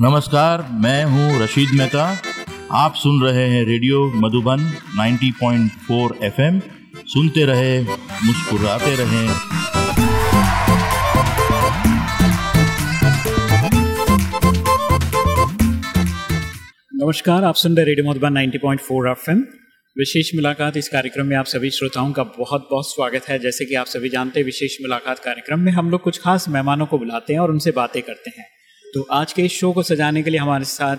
नमस्कार, मैं हूँ रशीद मेहता। आप सुन रहे हैं रेडियो मधुबन 90.4 एफएम। सुनते रहे, मुस्कुराते रहे। नमस्कार, आप सुन रहे रेडियो मधुबन 90.4 एफएम। विशेष मुलाकात इस कार्यक्रम में आप सभी श्रोताओं का बहुत बहुत स्वागत है। जैसे कि आप सभी जानते हैं, विशेष मुलाकात कार्यक्रम में हम लोग कुछ खास मेहमानों को बुलाते हैं और उनसे बातें करते हैं। तो आज के इस शो को सजाने के लिए हमारे साथ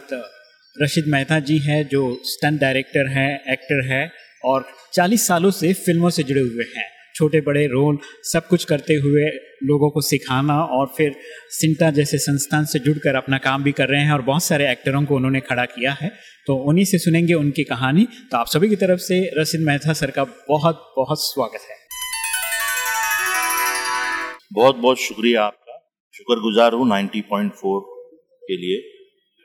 रशीद मेहता जी हैं, जो स्टंट डायरेक्टर हैं एक्टर है और 40 सालों से फ़िल्मों से जुड़े हुए हैं। छोटे बड़े रोल, सब कुछ करते हुए लोगों को सिखाना और फिर सिंटा जैसे संस्थान से जुड़कर अपना काम भी कर रहे हैं और बहुत सारे एक्टरों को उन्होंने खड़ा किया है। तो उन्हीं से सुनेंगे उनकी कहानी। तो आप सभी की तरफ़ से रशीद मेहता सर का बहुत बहुत स्वागत है। बहुत बहुत शुक्रिया आपका। शुक्रगुजार हूँ 90.4 के लिए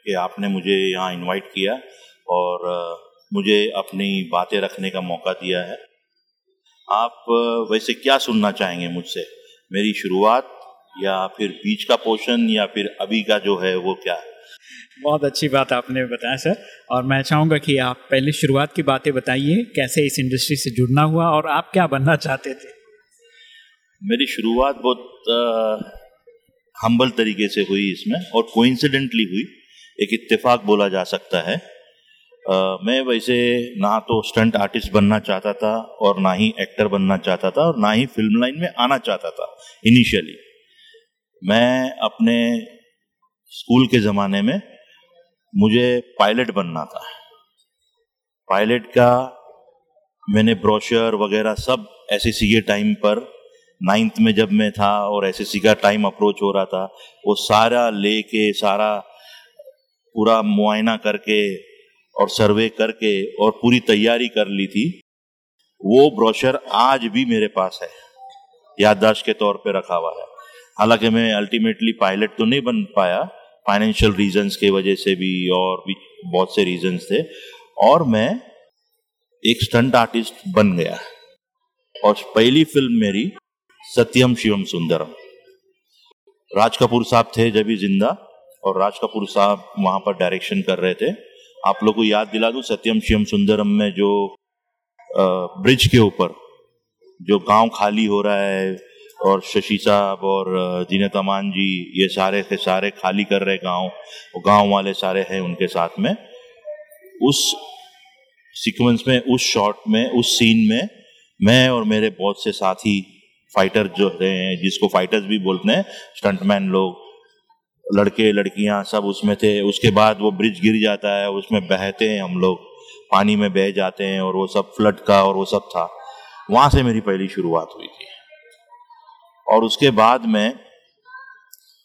कि आपने मुझे यहाँ इनवाइट किया और मुझे अपनी बातें रखने का मौका दिया है। आप वैसे क्या सुनना चाहेंगे मुझसे? मेरी शुरुआत या फिर बीच का पोर्शन या फिर अभी का जो है वो क्या? है बहुत अच्छी बात आपने बताया सर। और मैं चाहूँगा कि आप पहले शुरुआत की बातें बताइए कैसे इस इंडस्ट्री से जुड़ना हुआ और आप क्या बनना चाहते थे? मेरी शुरुआत बहुत हम्बल तरीके से हुई इसमें और कोइंसिडेंटली हुई। एक इत्तेफाक बोला जा सकता है। मैं वैसे ना तो स्टंट आर्टिस्ट बनना चाहता था और ना ही एक्टर बनना चाहता था और ना ही फ़िल्म लाइन में आना चाहता था इनिशियली मैं अपने स्कूल के ज़माने में मुझे पायलट बनना था। पायलट का मैंने ब्रोशर वगैरह सब एस के टाइम पर नाइन्थ में जब मैं था और एसएससी का टाइम अप्रोच हो रहा था, वो सारा लेके, सारा पूरा मुआयना करके और सर्वे करके और पूरी तैयारी कर ली थी, वो ब्रोशर आज भी मेरे पास है, याददाश्त के तौर पे रखा हुआ है। हालाँकि मैं अल्टीमेटली पायलट तो नहीं बन पाया फाइनेंशियल रीजंस के वजह से भी और भी बहुत से रीजंस थे, और मैं एक स्टंट आर्टिस्ट बन गया। और पहली फ़िल्म मेरी सत्यम शिवम सुंदरम। राज कपूर साहब थे जब भी ज़िंदा, और राज कपूर साहब वहाँ पर डायरेक्शन कर रहे थे। आप लोग को याद दिला दूँ, सत्यम शिवम सुंदरम में जो ब्रिज के ऊपर, जो गाँव खाली हो रहा है, और शशि साहब और जीनत अमान जी, ये सारे के सारे खाली कर रहे गाँव गाँव वाले सारे हैं उनके साथ में, उस सीक्वेंस में, उस शॉट में, उस सीन में, मैं और मेरे बहुत से साथी फाइटर जो रहे हैं, जिसको फाइटर्स भी बोलते हैं स्टंटमैन लोग लड़के, लड़कियाँ सब उसमें थे। उसके बाद वो ब्रिज गिर जाता है, उसमें बहते हैं हम लोग। पानी में बह जाते हैं और वो सब फ्लड का और वो सब था। वहाँ से मेरी पहली शुरुआत हुई थी। और उसके बाद में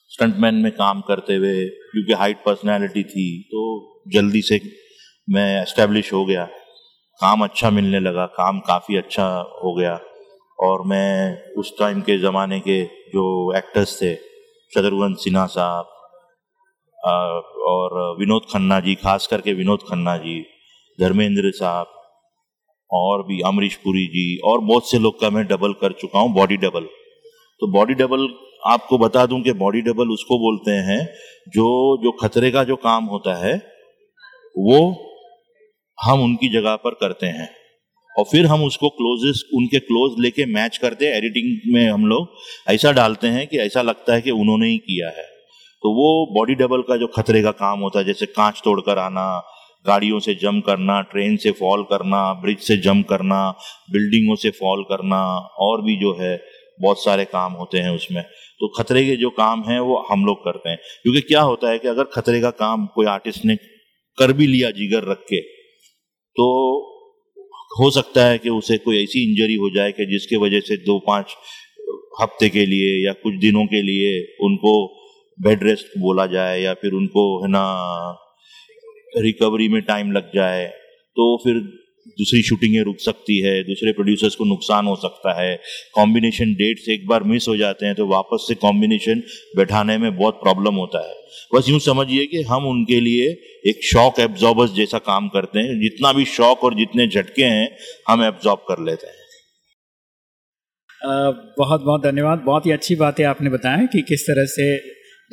स्टंटमैन में काम करते हुए, क्योंकि हाइट पर्सनैलिटी थी तो जल्दी से मैं एस्टेब्लिश हो गया। काम अच्छा मिलने लगा, काम काफ़ी अच्छा हो गया। और मैं उस टाइम के ज़माने के जो एक्टर्स थे शत्रुघ्न सिन्हा साहब और विनोद खन्ना जी, खास करके विनोद खन्ना जी, धर्मेंद्र साहब, और भी अमरीश पुरी जी, और बहुत से लोग का मैं डबल कर चुका हूँ बॉडी डबल तो बॉडी डबल आपको बता दूँ कि बॉडी डबल उसको बोलते हैं, जो जो खतरे का जो काम होता है, वो हम उनकी जगह पर करते हैं। और फिर हम उसको क्लोजेस्ट उनके क्लोज लेके मैच करते हैं एडिटिंग में हम लोग, ऐसा डालते हैं कि ऐसा लगता है कि उन्होंने ही किया है। तो वो बॉडी डबल का जो खतरे का काम होता है, जैसे कांच तोड़कर आना, गाड़ियों से जम करना ट्रेन से फॉल करना ब्रिज से जम करना बिल्डिंगों से फॉल करना, और भी जो है, बहुत सारे काम होते हैं उसमें। तो खतरे के जो काम हैं, वो हम लोग करते हैं। क्योंकि क्या होता है कि अगर खतरे का काम कोई आर्टिस्ट ने कर भी लिया, जिगर रख के तो हो सकता है कि उसे कोई ऐसी इंजरी हो जाए कि जिसके वजह से दो पाँच हफ़्ते के लिए या कुछ दिनों के लिए उनको बेड रेस्ट बोला जाए या फिर उनको, है ना रिकवरी में टाइम लग जाए तो फिर दूसरी शूटिंगें रुक सकती है, दूसरे प्रोड्यूसर्स को नुकसान हो सकता है। कॉम्बिनेशन डेट्स एक बार मिस हो जाते हैं तो वापस से कॉम्बिनेशन बैठाने में बहुत प्रॉब्लम होता है। बस यूँ समझिए कि हम उनके लिए एक शॉक एब्जॉर्बर्स जैसा काम करते हैं। जितना भी शॉक और जितने झटके हैं, हम एब्जॉर्ब कर लेते हैं। बहुत बहुत धन्यवाद। बहुत ही अच्छी बात है आपने बताया कि किस तरह से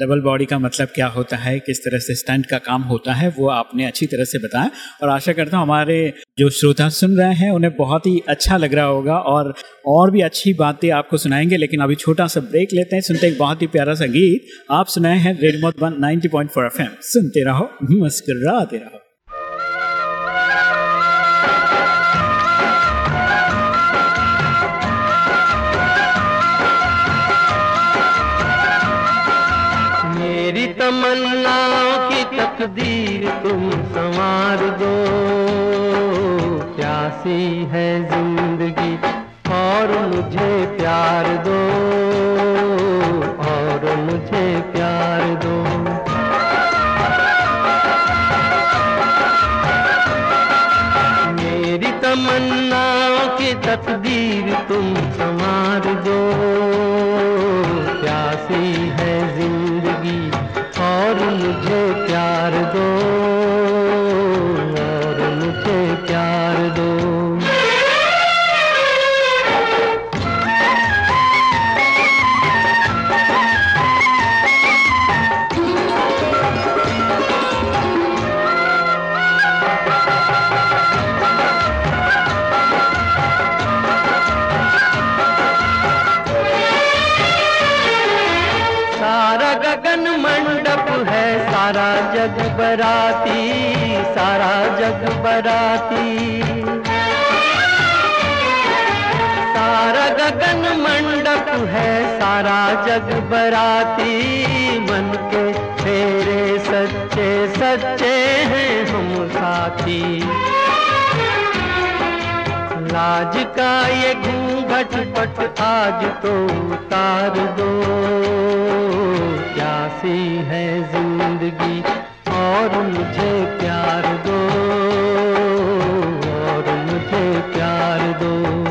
डबल बॉडी का मतलब क्या होता है, किस तरह से स्टंट का काम होता है, वो आपने अच्छी तरह से बताया। और आशा करता हूँ हमारे जो श्रोता सुन रहे हैं, उन्हें बहुत ही अच्छा लग रहा होगा और और भी अच्छी बातें आपको सुनाएँगे, लेकिन अभी छोटा सा ब्रेक लेते हैं, सुनते एक बहुत ही प्यारा सा गीत। आप सुनाए हैं रेडमोट वन नाइनटी पॉइंट सुनते रहो, मुस्कुराते रहो। तकदीर तुम संवार दो। प्यासी है ज़िंदगी और मुझे प्यार दो। और मुझे प्यार दो। मेरी तमन्नाओं की तकदीर तुम संवार दो। बराती, सारा जग बराती। सारा गगन मंडप है, सारा जग बराती। मन के तेरे सच्चे सच्चे हैं हम साथी। लाज का ये घूंघट पट आज तो उतार दो। प्यासी है ज़िंदगी और मुझे प्यार दो और मुझे प्यार दो।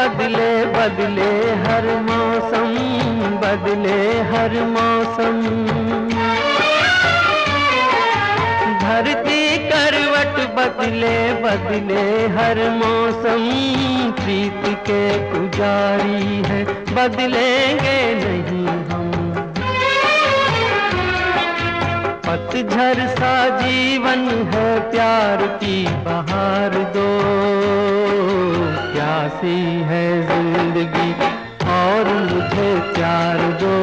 बदले बदले हर मौसम, बदले हर मौसम। धरती करवट बदले बदले हर मौसम। प्रीत के पुजारी है, बदलेंगे नहीं हम। पतझर सा जीवन है प्यार की बहार दो। प्यासी है ज़िंदगी और मुझे प्यार दो।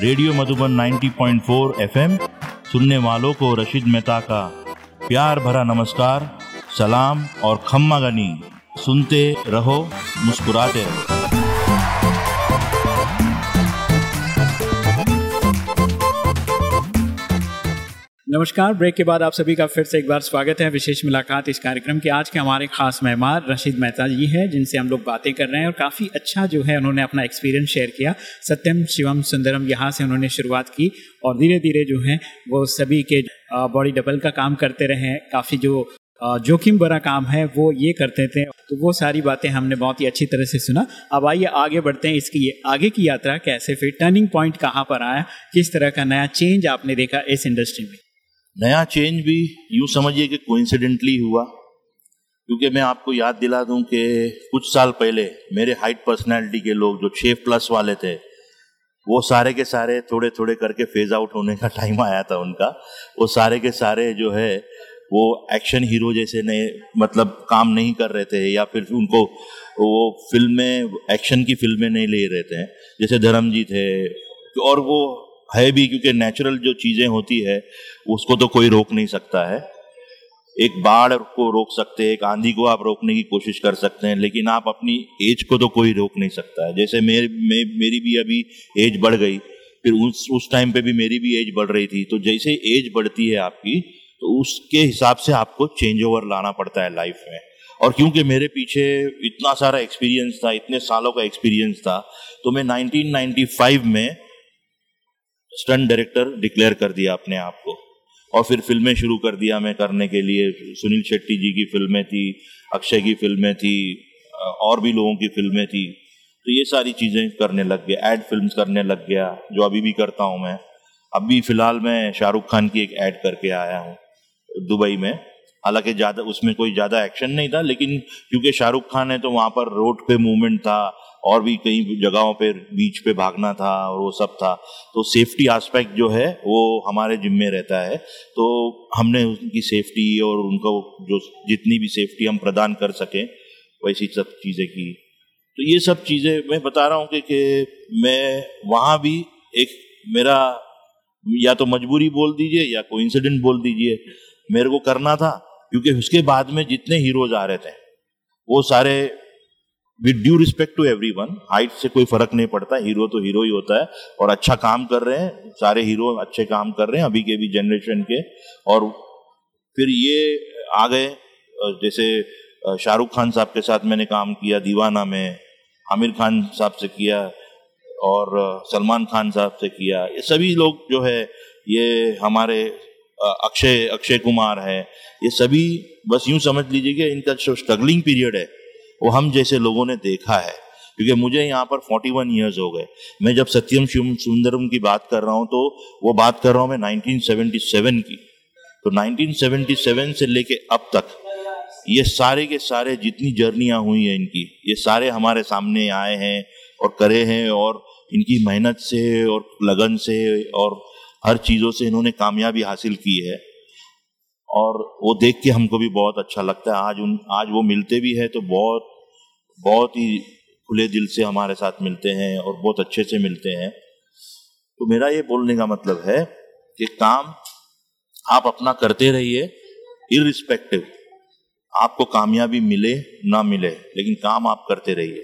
रेडियो मधुबन 90.4 एफएम, सुनने वालों को रशीद मेहता का प्यार भरा नमस्कार, सलाम और खम्मा गनी। सुनते रहो, मुस्कुराते रहो। नमस्कार, ब्रेक के बाद आप सभी का फिर से एक बार स्वागत है विशेष मुलाकात इस कार्यक्रम के। आज के हमारे खास मेहमान रशीद मेहता जी हैं, जिनसे हम लोग बातें कर रहे हैं और काफ़ी अच्छा जो है उन्होंने अपना एक्सपीरियंस शेयर किया। सत्यम शिवम सुंदरम यहाँ से उन्होंने शुरुआत की और धीरे धीरे जो है वो सभी के बॉडी डबल का काम करते रहे काफ़ी जो जोखिम भरा काम है वो ये करते थे। तो वो सारी बातें हमने बहुत ही अच्छी तरह से सुना। अब आइए आगे बढ़ते हैं इसकी ये, आगे की यात्रा कैसे फिर? टर्निंग पॉइंट कहाँ पर आया? किस तरह का नया चेंज आपने देखा इस इंडस्ट्री में? नया चेंज भी यूँ समझिए कि कोइंसिडेंटली हुआ, क्योंकि मैं आपको याद दिला दूँ कि कुछ साल पहले मेरे हाइट पर्सनैलिटी के लोग जो छः प्लस वाले थे, वो सारे के सारे थोड़े थोड़े करके फ़ेज़ आउट होने का टाइम आया था उनका। वो सारे के सारे जो है, वो एक्शन हीरो जैसे नए मतलब काम नहीं कर रहे थे या फिर उनको, वो फ़िल्में एक्शन की फ़िल्में नहीं ले रहे थे। जैसे धर्मजीत है, और वो है भी क्योंकि नेचुरल जो चीज़ें होती है उसको तो कोई रोक नहीं सकता है। एक बाढ़ को रोक सकते हैं एक आंधी को आप रोकने की कोशिश कर सकते हैं लेकिन आप अपनी एज को तो कोई रोक नहीं सकता है। जैसे मेरे मे, मेरी भी अभी एज बढ़ गई फिर उस उस टाइम पे भी मेरी भी एज बढ़ रही थी तो जैसे एज बढ़ती है आपकी तो उसके हिसाब से आपको चेंज ओवर लाना पड़ता है लाइफ में। और क्योंकि मेरे पीछे इतना सारा एक्सपीरियंस था इतने सालों का एक्सपीरियंस था तो मैं 1995 में स्टंट डायरेक्टर डिक्लेयर कर दिया अपने आप को। और फिर फ़िल्में शुरू कर दिया मैं करने के लिए। सुनील शेट्टी जी की फ़िल्में थी, अक्षय की फ़िल्में थी और भी लोगों की फ़िल्में थी। तो ये सारी चीज़ें करने लग गया। एड फ़िल्म करने लग गया, जो अभी भी करता हूँ मैं। अभी फ़िलहाल मैं शाहरुख खान की एक ऐड करके आया हूँ, दुबई में। हालाँकि ज़्यादा, उसमें कोई ज़्यादा एक्शन नहीं था, लेकिन क्योंकि शाहरुख खान है तो वहाँ पर रोड पे मूवमेंट था और भी कई जगहों पे बीच पे भागना था और वो सब था। तो सेफ्टी एस्पेक्ट जो है वो हमारे जिम्मे रहता है। तो हमने उनकी सेफ्टी और उनको जो जितनी भी सेफ्टी हम प्रदान कर सकें वैसी सब चीज़ें की। तो ये सब चीज़ें मैं बता रहा हूँ कि, कि मैं वहाँ भी एक मेरा या तो मजबूरी बोल दीजिए या कोई इंसिडेंट बोल दीजिए मेरे को करना था क्योंकि उसके बाद में जितने हीरोज आ रहे थे वो सारे with due respect to everyone height से कोई फ़र्क नहीं पड़ता। हीरो तो हीरो ही होता है और अच्छा काम कर रहे हैं। सारे हीरो अच्छे काम कर रहे हैं अभी के भी जनरेशन के। और फिर ये आ गए, जैसे शाहरुख खान साहब के साथ मैंने काम किया दीवाना में, आमिर खान साहब से किया और सलमान खान साहब से किया। ये सभी लोग जो है, ये हमारे अक्षय अक्षय कुमार है। ये सभी, बस यूँ समझ लीजिए कि इनका जो स्ट्रगलिंग पीरियड है वो हम जैसे लोगों ने देखा है, क्योंकि मुझे यहाँ पर 41 इयर्स हो गए। मैं जब सत्यम शिवम सुंदरम की बात कर रहा हूँ तो वो बात कर रहा हूँ मैं 1977 की। तो 1977 से लेके अब तक, ये सारे के सारे जितनी जर्नियाँ हुई हैं इनकी, ये सारे हमारे सामने आए हैं और करे हैं और इनकी मेहनत से और लगन से और हर चीज़ों से इन्होंने कामयाबी हासिल की है। और वो देख के हमको भी बहुत अच्छा लगता है। आज उन, आज वो मिलते भी है तो बहुत बहुत ही खुले दिल से हमारे साथ मिलते हैं और बहुत अच्छे से मिलते हैं। तो मेरा ये बोलने का मतलब है कि काम आप अपना करते रहिए इरिस्पेक्टिव आपको कामयाबी मिले ना मिले, लेकिन काम आप करते रहिए।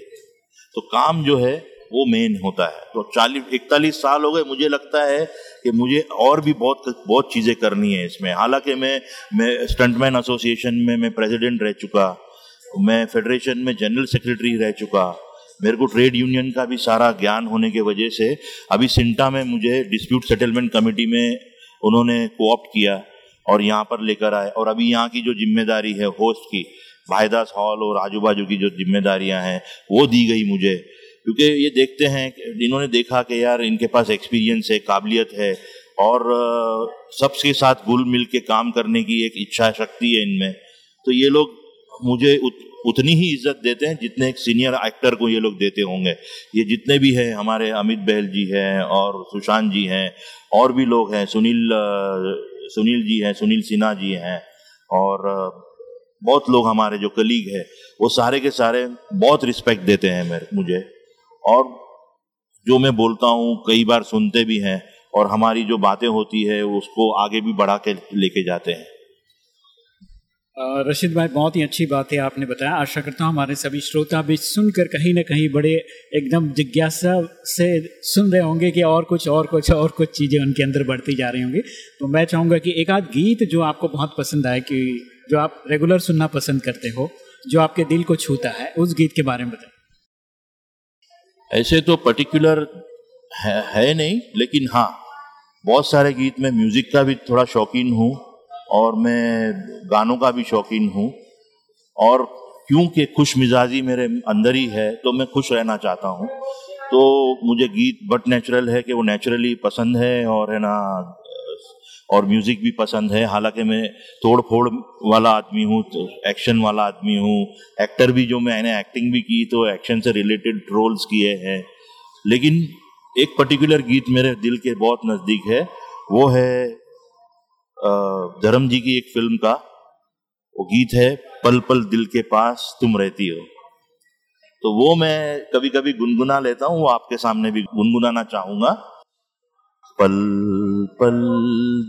तो काम जो है वो मेन होता है। तो चालीस, इकतालीस साल हो गए, मुझे लगता है कि मुझे और भी बहुत बहुत चीज़ें करनी है इसमें। हालाँकि मैं मैं स्टंटमैन एसोसिएशन में मैं प्रेसिडेंट रह चुका, मैं फेडरेशन में जनरल सेक्रेटरी रह चुका, मेरे को ट्रेड यूनियन का भी सारा ज्ञान होने के वजह से अभी सिंटा में मुझे डिस्प्यूट सेटलमेंट कमेटी में उन्होंने कोऑप्ट किया और यहाँ पर लेकर आए। और अभी यहाँ की जो ज़िम्मेदारी है होस्ट की, भाईदास हॉल और आजू बाजू की जो जिम्मेदारियाँ हैं, वो दी गई मुझे। क्योंकि ये देखते हैं इन्होंने देखा कि यार इनके पास एक्सपीरियंस है काबिलियत है और सबके साथ घुल मिल के काम करने की एक इच्छा शक्ति है इनमें। तो ये लोग मुझे उत, उतनी ही इज़्ज़त देते हैं जितने एक सीनियर एक्टर को ये लोग देते होंगे। ये जितने भी हैं हमारे अमित बहल जी हैं और सुशांत जी हैं और भी लोग हैं सुनील सुनील जी हैं सुनील सिन्हा जी हैं और बहुत लोग हमारे जो कलीग हैं वो सारे के सारे बहुत रिस्पेक्ट देते हैं मेरे मुझे। और जो मैं बोलता हूँ, कई बार सुनते भी हैं और हमारी जो बातें होती है, उसको आगे भी बढ़ा के लेके जाते हैं। रशीद भाई, बहुत ही अच्छी बात है आपने बताया। आशा करता हूँ हमारे सभी श्रोता भी सुनकर कहीं ना कहीं बड़े एकदम जिज्ञासा से सुन रहे होंगे कि और कुछ और कुछ और कुछ चीज़ें उनके अंदर बढ़ती जा रही होंगी। तो मैं चाहूँगा कि एक आध गीत जो आपको बहुत पसंद आए, कि जो आप रेगुलर सुनना पसंद करते हो, जो आपके दिल को छूता है, उस गीत के बारे में बताएँ। ऐसे तो पर्टिकुलर है, है नहीं लेकिन हाँ बहुत सारे गीत में म्यूज़िक का भी थोड़ा शौकीन हूँ और मैं गानों का भी शौकीन हूँ। और क्योंकि खुश मिजाजी मेरे अंदर ही है तो मैं खुश रहना चाहता हूँ। तो मुझे गीत बट नेचुरल है कि वो नेचुरली पसंद है और है ना और म्यूज़िक भी पसंद है। हालाँकि मैं तोड़ फोड़ वाला आदमी हूँ तो एक्शन वाला आदमी हूँ। एक्टर भी जो मैंने एक्टिंग भी की तो एक्शन से रिलेटेड रोल्स किए हैं। लेकिन एक पर्टिकुलर गीत मेरे दिल के बहुत नज़दीक है। वो है धर्म जी की एक फ़िल्म का। वो गीत है, पल पल दिल के पास तुम रहती हो। तो वो मैं कभी कभी गुनगुना लेता हूँ। वो आपके सामने भी गुनगुनाना चाहूँगा। पल पल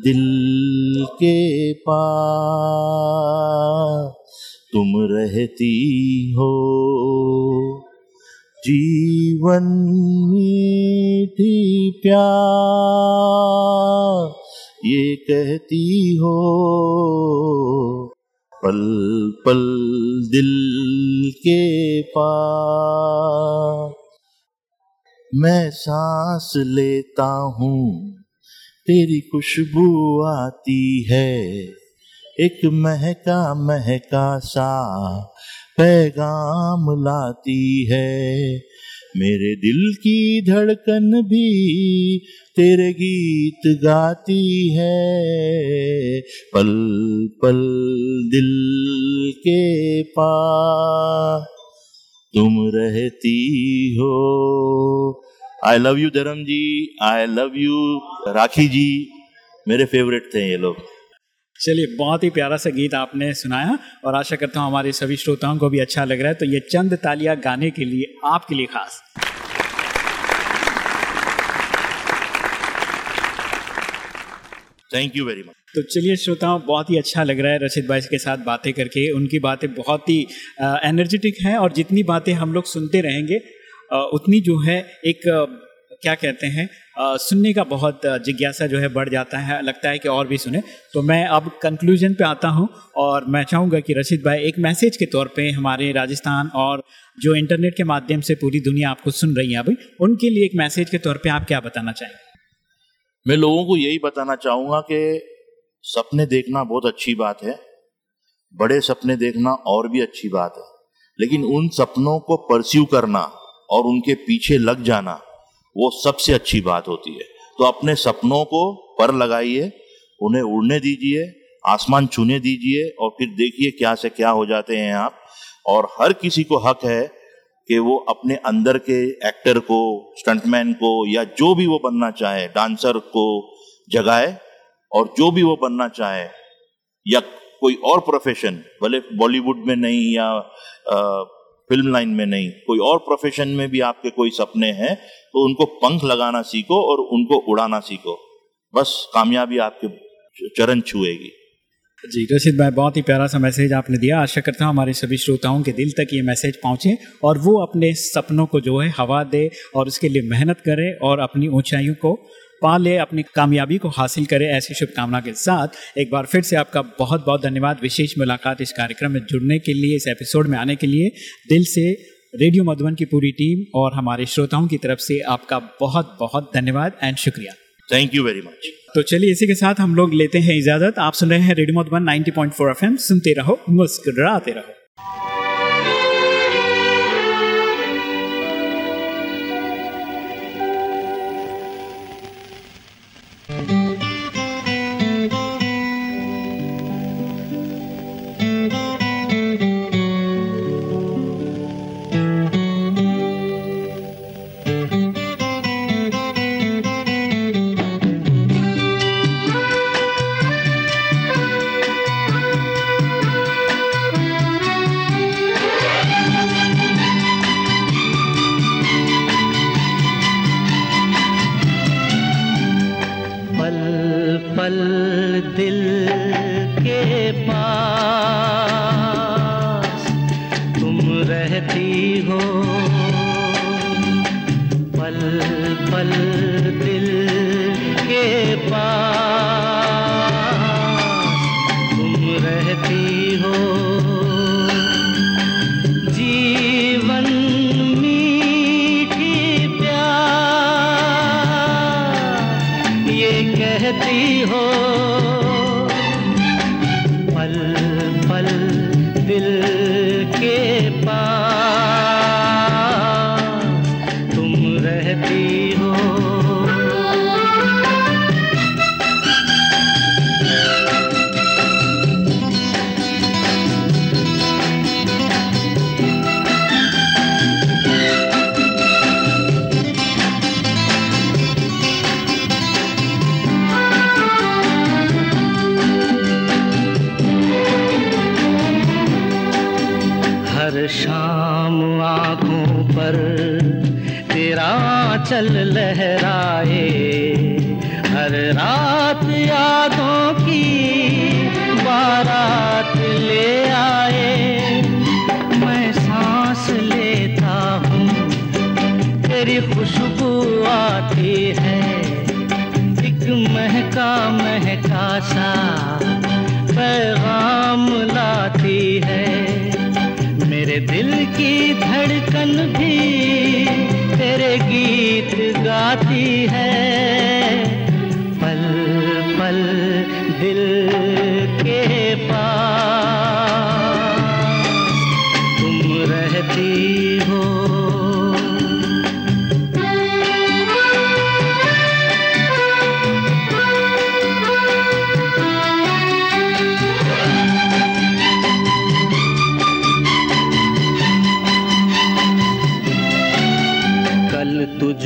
दिल के पास तुम रहती हो। जीवन मीठी प्यार ये कहती हो, पल पल दिल के पास। मैं सांस लेता हूँ तेरी खुशबू आती है। एक महका महका सा पैगाम लाती है। मेरे दिल की धड़कन भी तेरे गीत गाती है। पल पल दिल के पास तुम रहती हो। आई लव यू धर्म जी आई लव यू राखी जी मेरे फेवरेट थे ये लोग। चलिए बहुत ही प्यारा सा गीत आपने सुनाया और आशा करता हूँ हमारे सभी श्रोताओं को भी अच्छा लग रहा है। तो ये चंद तालियाँ गाने के लिए आपके लिए खास। थैंक यू वेरी मच तो चलिए श्रोताओं बहुत ही अच्छा लग रहा है रशीद भाई के साथ बातें करके। उनकी बातें बहुत ही एनर्जेटिक हैं और जितनी बातें हम लोग सुनते रहेंगे उतनी जो है एक क्या कहते हैं सुनने का बहुत जिज्ञासा जो है बढ़ जाता है, लगता है कि और भी सुने। तो मैं अब कंक्लूजन पे आता हूँ और मैं चाहूँगा कि रशीद भाई एक मैसेज के तौर पे हमारे राजस्थान और जो इंटरनेट के माध्यम से पूरी दुनिया आपको सुन रही है अभी, उनके लिए एक मैसेज के तौर पे आप क्या बताना चाहेंगे? मैं लोगों को यही बताना चाहूँगा कि सपने देखना बहुत अच्छी बात है, बड़े सपने देखना और भी अच्छी बात है। लेकिन उन सपनों को परस्यू करना और उनके पीछे लग जाना वो सबसे अच्छी बात होती है। तो अपने सपनों को पर लगाइए उन्हें उड़ने दीजिए आसमान छूने दीजिए और फिर देखिए क्या से क्या हो जाते हैं आप। और हर किसी को हक है कि वो अपने अंदर के एक्टर को स्टंटमैन को या जो भी वो बनना चाहे डांसर को जगाए और जो भी वो बनना चाहे या कोई और प्रोफेशन भले बॉलीवुड में नहीं या अ, फ़िल्म लाइन में नहीं, कोई और प्रोफेशन में भी आपके कोई सपने हैं तो उनको पंख लगाना सीखो और उनको उड़ाना सीखो। बस कामयाबी आपके चरण छुएगी। जी रशीद भाई, बहुत ही प्यारा सा मैसेज आपने दिया। आशा करता हूँ हमारे सभी श्रोताओं के दिल तक ये मैसेज पहुँचे और वो अपने सपनों को जो है हवा दे और उसके लिए मेहनत करे और अपनी ऊंचाइयों को पा ले अपनी कामयाबी को हासिल करे ऐसी शुभकामना के साथ। एक बार फिर से आपका बहुत बहुत धन्यवाद। विशेष मुलाकात इस कार्यक्रम में जुड़ने के लिए इस एपिसोड में आने के लिए। दिल से रेडियो मधुबन की पूरी टीम और हमारे श्रोताओं की तरफ़ से आपका बहुत बहुत धन्यवाद एंड शुक्रिया। थैंक यू वेरी मच तो चलिए इसी के साथ हम लोग लेते हैं इजाज़त। आप सुन रहे हैं रेडियो मधुबन 90.4 एफएम। सुनते रहो मुस्कुराते रहो। पल पल दिल के पास। तुम रहती गाती है।